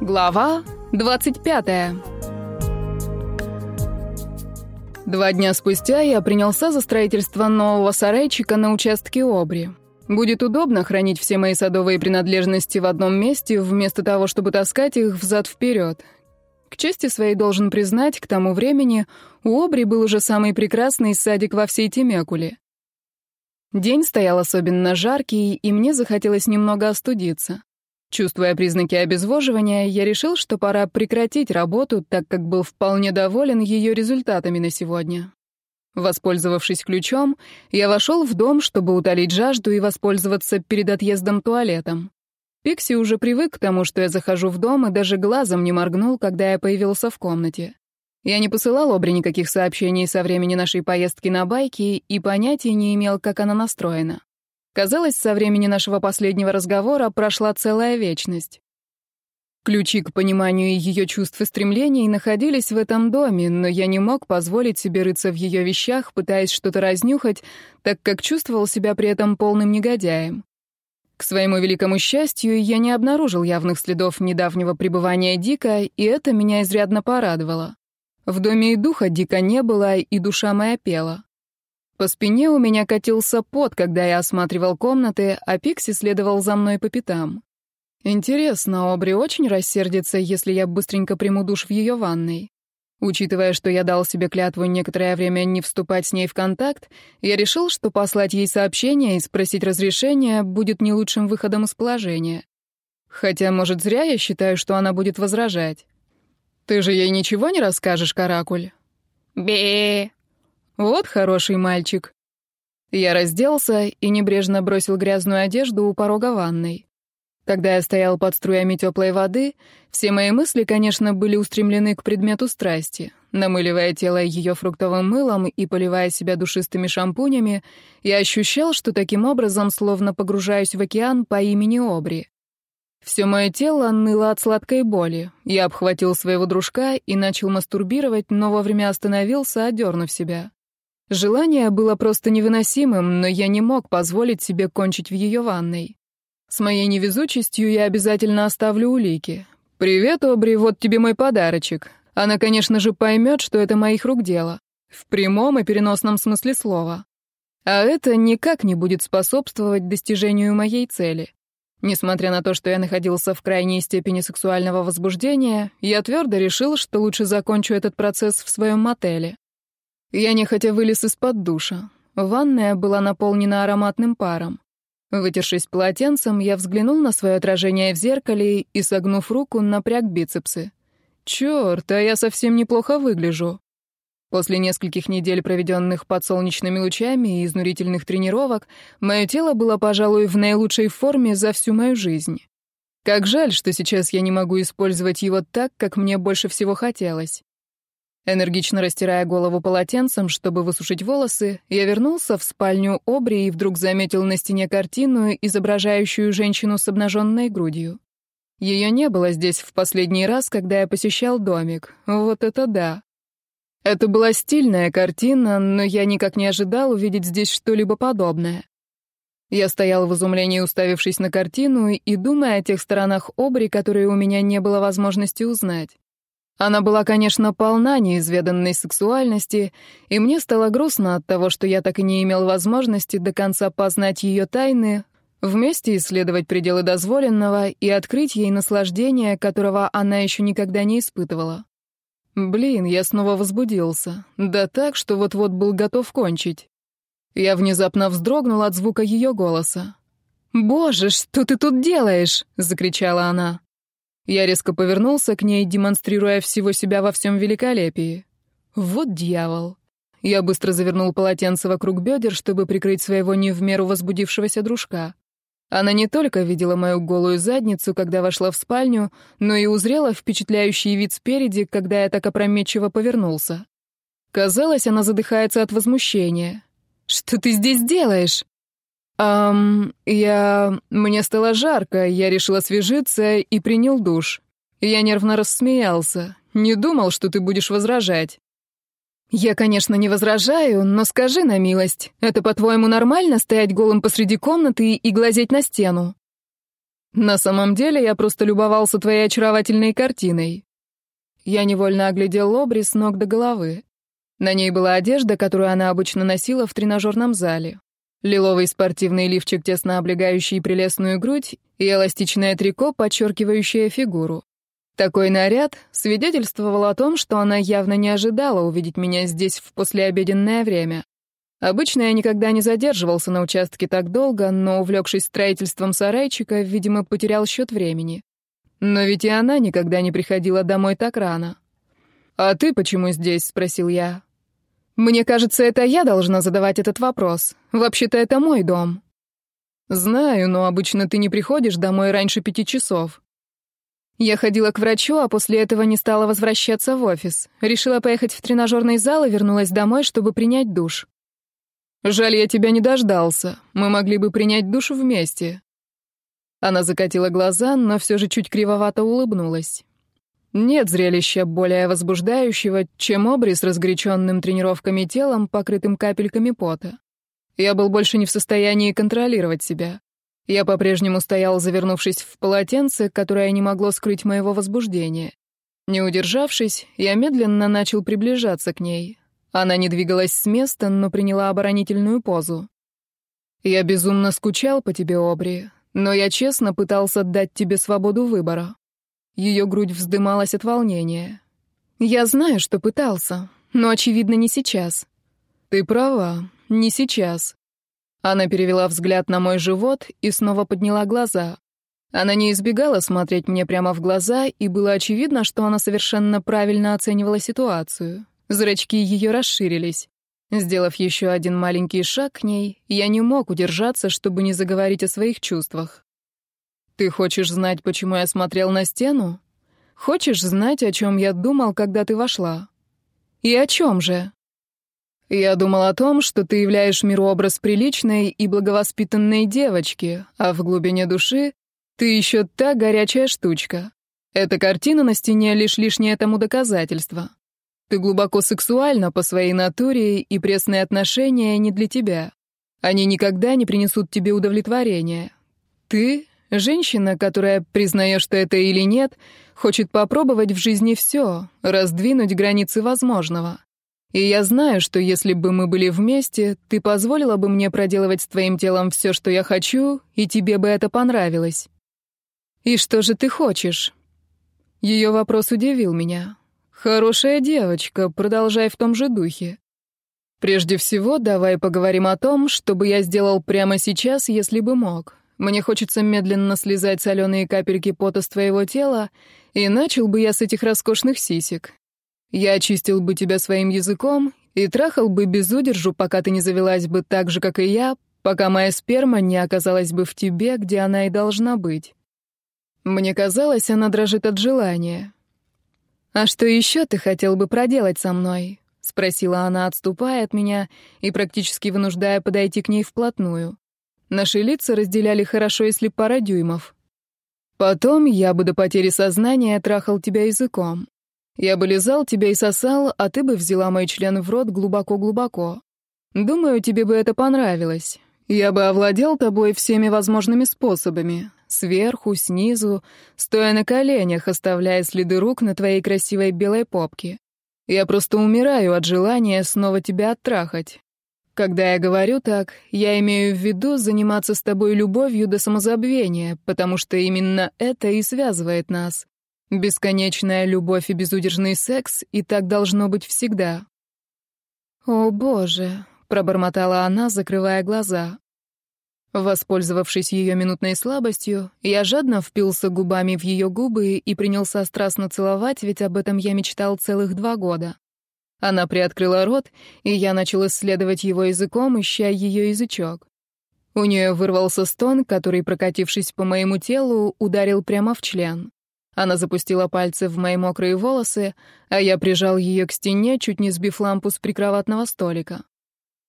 Глава 25 Два дня спустя я принялся за строительство нового сарайчика на участке Обри. Будет удобно хранить все мои садовые принадлежности в одном месте, вместо того, чтобы таскать их взад-вперед. К чести своей должен признать, к тому времени у Обри был уже самый прекрасный садик во всей Темекуле. День стоял особенно жаркий, и мне захотелось немного остудиться. Чувствуя признаки обезвоживания, я решил, что пора прекратить работу, так как был вполне доволен ее результатами на сегодня. Воспользовавшись ключом, я вошел в дом, чтобы утолить жажду и воспользоваться перед отъездом туалетом. Пикси уже привык к тому, что я захожу в дом, и даже глазом не моргнул, когда я появился в комнате. Я не посылал Обре никаких сообщений со времени нашей поездки на байке и понятия не имел, как она настроена. Казалось, со времени нашего последнего разговора прошла целая вечность. Ключи к пониманию ее чувств и стремлений находились в этом доме, но я не мог позволить себе рыться в ее вещах, пытаясь что-то разнюхать, так как чувствовал себя при этом полным негодяем. К своему великому счастью, я не обнаружил явных следов недавнего пребывания Дика, и это меня изрядно порадовало. В доме и духа Дика не было, и душа моя пела. По спине у меня катился пот, когда я осматривал комнаты, а Пикси следовал за мной по пятам. Интересно, Обри очень рассердится, если я быстренько приму душ в ее ванной. Учитывая, что я дал себе клятву некоторое время не вступать с ней в контакт, я решил, что послать ей сообщение и спросить разрешения будет не лучшим выходом из положения. Хотя, может, зря я считаю, что она будет возражать. «Ты же ей ничего не расскажешь, Каракуль?» «Бе-е-е!» «Вот хороший мальчик». Я разделся и небрежно бросил грязную одежду у порога ванной. Когда я стоял под струями теплой воды, все мои мысли, конечно, были устремлены к предмету страсти. Намыливая тело ее фруктовым мылом и поливая себя душистыми шампунями, я ощущал, что таким образом словно погружаюсь в океан по имени Обри. Все мое тело ныло от сладкой боли. Я обхватил своего дружка и начал мастурбировать, но вовремя остановился, одернув себя. Желание было просто невыносимым, но я не мог позволить себе кончить в ее ванной. С моей невезучестью я обязательно оставлю улики. «Привет, Обри, вот тебе мой подарочек». Она, конечно же, поймет, что это моих рук дело. В прямом и переносном смысле слова. А это никак не будет способствовать достижению моей цели. Несмотря на то, что я находился в крайней степени сексуального возбуждения, я твердо решил, что лучше закончу этот процесс в своем мотеле. Я нехотя вылез из-под душа. Ванная была наполнена ароматным паром. Вытершись полотенцем, я взглянул на свое отражение в зеркале и, согнув руку, напряг бицепсы. Черт, а я совсем неплохо выгляжу. После нескольких недель, проведенных под солнечными лучами и изнурительных тренировок, мое тело было, пожалуй, в наилучшей форме за всю мою жизнь. Как жаль, что сейчас я не могу использовать его так, как мне больше всего хотелось. Энергично растирая голову полотенцем, чтобы высушить волосы, я вернулся в спальню Обри и вдруг заметил на стене картину, изображающую женщину с обнаженной грудью. Ее не было здесь в последний раз, когда я посещал домик. Вот это да. Это была стильная картина, но я никак не ожидал увидеть здесь что-либо подобное. Я стоял в изумлении, уставившись на картину и думая о тех сторонах Обри, которые у меня не было возможности узнать. Она была, конечно, полна неизведанной сексуальности, и мне стало грустно от того, что я так и не имел возможности до конца познать ее тайны, вместе исследовать пределы дозволенного и открыть ей наслаждение, которого она еще никогда не испытывала. Блин, я снова возбудился. Да так, что вот-вот был готов кончить. Я внезапно вздрогнул от звука ее голоса. «Боже, что ты тут делаешь?» — закричала она. Я резко повернулся к ней, демонстрируя всего себя во всем великолепии. Вот дьявол. Я быстро завернул полотенце вокруг бедер, чтобы прикрыть своего не в меру возбудившегося дружка. Она не только видела мою голую задницу, когда вошла в спальню, но и узрела впечатляющий вид спереди, когда я так опрометчиво повернулся. Казалось, она задыхается от возмущения. «Что ты здесь делаешь?» «Эм, я... Мне стало жарко, я решил освежиться и принял душ. Я нервно рассмеялся. Не думал, что ты будешь возражать». «Я, конечно, не возражаю, но скажи на милость, это, по-твоему, нормально стоять голым посреди комнаты и глазеть на стену?» «На самом деле я просто любовался твоей очаровательной картиной». Я невольно оглядел Лобри с ног до головы. На ней была одежда, которую она обычно носила в тренажерном зале. Лиловый спортивный лифчик, тесно облегающий прелестную грудь, и эластичное трико, подчеркивающее фигуру. Такой наряд свидетельствовал о том, что она явно не ожидала увидеть меня здесь в послеобеденное время. Обычно я никогда не задерживался на участке так долго, но, увлекшись строительством сарайчика, видимо, потерял счет времени. Но ведь и она никогда не приходила домой так рано. «А ты почему здесь?» — спросил я. Мне кажется, это я должна задавать этот вопрос. Вообще-то это мой дом. Знаю, но обычно ты не приходишь домой раньше пяти часов. Я ходила к врачу, а после этого не стала возвращаться в офис. Решила поехать в тренажерный зал и вернулась домой, чтобы принять душ. Жаль, я тебя не дождался. Мы могли бы принять душ вместе. Она закатила глаза, но все же чуть кривовато улыбнулась. Нет зрелища более возбуждающего, чем Обри с разгоряченным тренировками телом, покрытым капельками пота. Я был больше не в состоянии контролировать себя. Я по-прежнему стоял, завернувшись в полотенце, которое не могло скрыть моего возбуждения. Не удержавшись, я медленно начал приближаться к ней. Она не двигалась с места, но приняла оборонительную позу. «Я безумно скучал по тебе, Обри, но я честно пытался дать тебе свободу выбора. Ее грудь вздымалась от волнения. «Я знаю, что пытался, но, очевидно, не сейчас». «Ты права, не сейчас». Она перевела взгляд на мой живот и снова подняла глаза. Она не избегала смотреть мне прямо в глаза, и было очевидно, что она совершенно правильно оценивала ситуацию. Зрачки ее расширились. Сделав еще один маленький шаг к ней, я не мог удержаться, чтобы не заговорить о своих чувствах. Ты хочешь знать, почему я смотрел на стену? Хочешь знать, о чем я думал, когда ты вошла? И о чем же? Я думал о том, что ты являешь миру образ приличной и благовоспитанной девочки, а в глубине души ты еще та горячая штучка. Эта картина на стене лишь лишнее тому доказательство. Ты глубоко сексуальна по своей натуре, и пресные отношения не для тебя. Они никогда не принесут тебе удовлетворения. Ты Женщина, которая, признаешь что это или нет, хочет попробовать в жизни все, раздвинуть границы возможного. И я знаю, что если бы мы были вместе, ты позволила бы мне проделывать с твоим телом все, что я хочу, и тебе бы это понравилось. И что же ты хочешь? Ее вопрос удивил меня. Хорошая девочка, продолжай в том же духе. Прежде всего, давай поговорим о том, что бы я сделал прямо сейчас, если бы мог. Мне хочется медленно слезать соленые капельки пота с твоего тела, и начал бы я с этих роскошных сисек. Я очистил бы тебя своим языком и трахал бы без удержу, пока ты не завелась бы так же, как и я, пока моя сперма не оказалась бы в тебе, где она и должна быть. Мне казалось, она дрожит от желания. «А что еще ты хотел бы проделать со мной?» — спросила она, отступая от меня и практически вынуждая подойти к ней вплотную. Наши лица разделяли хорошо, если пара дюймов. Потом я бы до потери сознания трахал тебя языком. Я бы лизал тебя и сосал, а ты бы взяла мой член в рот глубоко-глубоко. Думаю, тебе бы это понравилось. Я бы овладел тобой всеми возможными способами. Сверху, снизу, стоя на коленях, оставляя следы рук на твоей красивой белой попке. Я просто умираю от желания снова тебя оттрахать. Когда я говорю так, я имею в виду заниматься с тобой любовью до самозабвения, потому что именно это и связывает нас. Бесконечная любовь и безудержный секс, и так должно быть всегда. «О, Боже!» — пробормотала она, закрывая глаза. Воспользовавшись ее минутной слабостью, я жадно впился губами в ее губы и принялся страстно целовать, ведь об этом я мечтал целых два года. Она приоткрыла рот, и я начал исследовать его языком, ища ее язычок. У нее вырвался стон, который, прокатившись по моему телу, ударил прямо в член. Она запустила пальцы в мои мокрые волосы, а я прижал ее к стене, чуть не сбив лампу с прикроватного столика.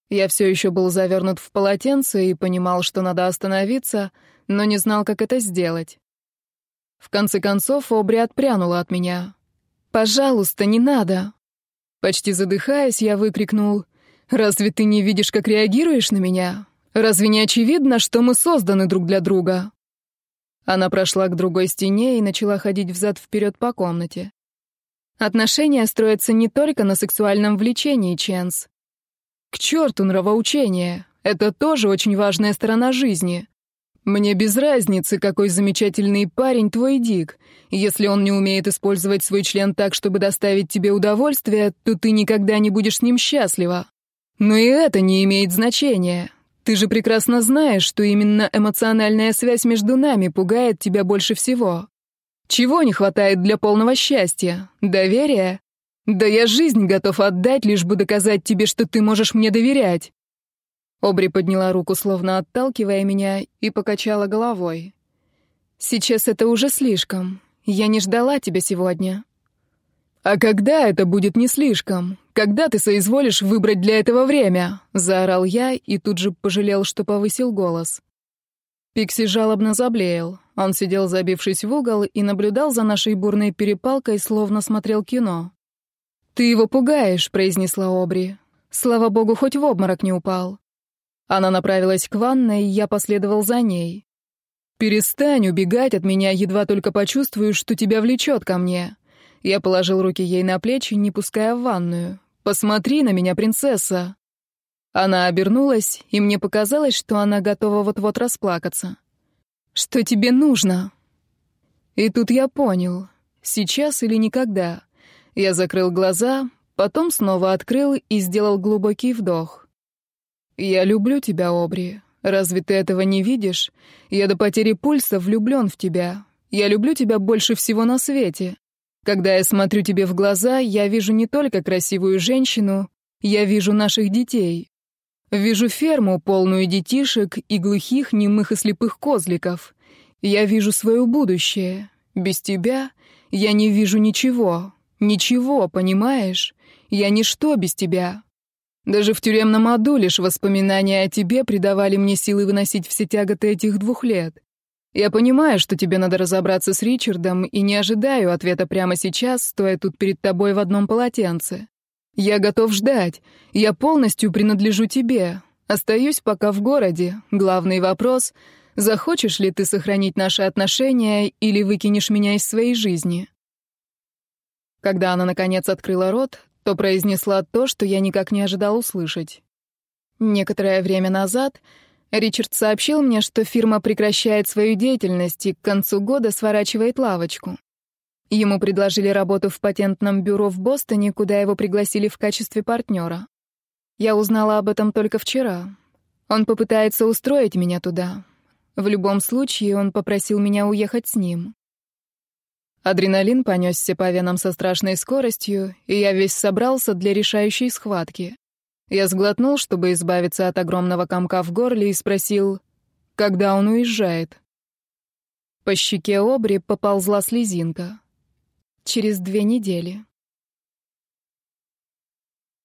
Я все еще был завернут в полотенце и понимал, что надо остановиться, но не знал, как это сделать. В конце концов, Обри отпрянула от меня. «Пожалуйста, не надо!» Почти задыхаясь, я выкрикнул. «Разве ты не видишь, как реагируешь на меня? Разве не очевидно, что мы созданы друг для друга?» Она прошла к другой стене и начала ходить взад-вперед по комнате. Отношения строятся не только на сексуальном влечении, Ченс. К черту нравоучение. Это тоже очень важная сторона жизни. Мне без разницы, какой замечательный парень твой Дик. Если он не умеет использовать свой член так, чтобы доставить тебе удовольствие, то ты никогда не будешь с ним счастлива. Но и это не имеет значения. Ты же прекрасно знаешь, что именно эмоциональная связь между нами пугает тебя больше всего. Чего не хватает для полного счастья? Доверия? Да я жизнь готов отдать, лишь бы доказать тебе, что ты можешь мне доверять. Обри подняла руку, словно отталкивая меня, и покачала головой. «Сейчас это уже слишком. Я не ждала тебя сегодня». «А когда это будет не слишком? Когда ты соизволишь выбрать для этого время?» — заорал я и тут же пожалел, что повысил голос. Пикси жалобно заблеял. Он сидел, забившись в угол, и наблюдал за нашей бурной перепалкой, словно смотрел кино. «Ты его пугаешь», — произнесла Обри. «Слава богу, хоть в обморок не упал». Она направилась к ванной, я последовал за ней. «Перестань убегать от меня, едва только почувствую, что тебя влечет ко мне». Я положил руки ей на плечи, не пуская в ванную. «Посмотри на меня, принцесса!» Она обернулась, и мне показалось, что она готова вот-вот расплакаться. «Что тебе нужно?» И тут я понял. Сейчас или никогда. Я закрыл глаза, потом снова открыл и сделал глубокий вдох. «Я люблю тебя, Обри. Разве ты этого не видишь? Я до потери пульса влюблен в тебя. Я люблю тебя больше всего на свете. Когда я смотрю тебе в глаза, я вижу не только красивую женщину, я вижу наших детей. Вижу ферму, полную детишек и глухих, немых и слепых козликов. Я вижу свое будущее. Без тебя я не вижу ничего. Ничего, понимаешь? Я ничто без тебя. Даже в тюремном аду лишь воспоминания о тебе придавали мне силы выносить все тяготы этих двух лет. Я понимаю, что тебе надо разобраться с Ричардом, и не ожидаю ответа прямо сейчас, стоя тут перед тобой в одном полотенце. Я готов ждать. Я полностью принадлежу тебе. Остаюсь пока в городе. Главный вопрос — захочешь ли ты сохранить наши отношения или выкинешь меня из своей жизни?» Когда она, наконец, открыла рот, то произнесла то, что я никак не ожидал услышать. Некоторое время назад Ричард сообщил мне, что фирма прекращает свою деятельность и к концу года сворачивает лавочку. Ему предложили работу в патентном бюро в Бостоне, куда его пригласили в качестве партнера. Я узнала об этом только вчера. Он попытается устроить меня туда. В любом случае, он попросил меня уехать с ним. Адреналин понесся по венам со страшной скоростью, и я весь собрался для решающей схватки. Я сглотнул, чтобы избавиться от огромного комка в горле, и спросил, когда он уезжает. По щеке Обри поползла слезинка. Через две недели.